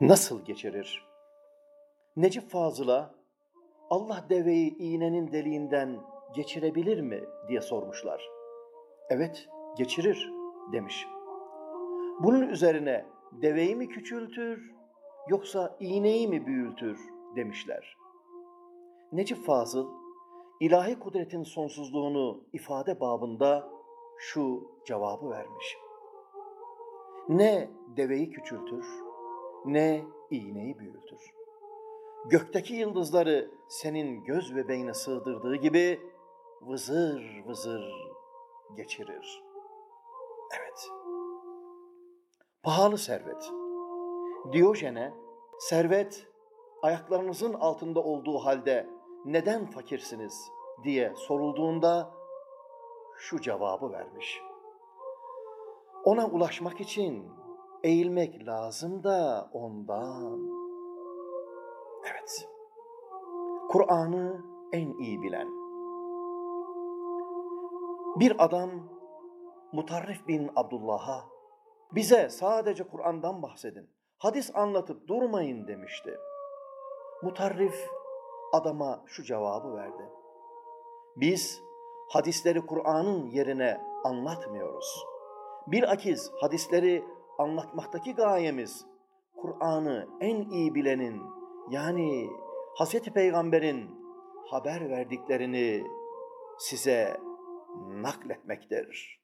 nasıl geçirir? Necip Fazıl'a Allah deveyi iğnenin deliğinden geçirebilir mi diye sormuşlar. Evet, geçirir demiş. Bunun üzerine deveyi mi küçültür yoksa iğneyi mi büyültür demişler. Necip Fazıl, ilahi kudretin sonsuzluğunu ifade babında şu cevabı vermiş. Ne deveyi küçültür, ne iğneyi büyütür. Gökteki yıldızları senin göz bebeğine sığdırdığı gibi vızır vızır geçirir. Evet. Pahalı servet. Diyojen'e servet ayaklarınızın altında olduğu halde neden fakirsiniz diye sorulduğunda şu cevabı vermiş. Ona ulaşmak için eğilmek lazım da ondan. Evet. Kur'an'ı en iyi bilen. Bir adam Mutarrif bin Abdullah'a bize sadece Kur'an'dan bahsedin. Hadis anlatıp durmayın demişti. Mutarrif adama şu cevabı verdi. Biz hadisleri Kur'an'ın yerine anlatmıyoruz. Bir akiz hadisleri anlatmaktaki gayemiz Kur'an'ı en iyi bilenin yani Hz. Peygamber'in haber verdiklerini size nakletmektir.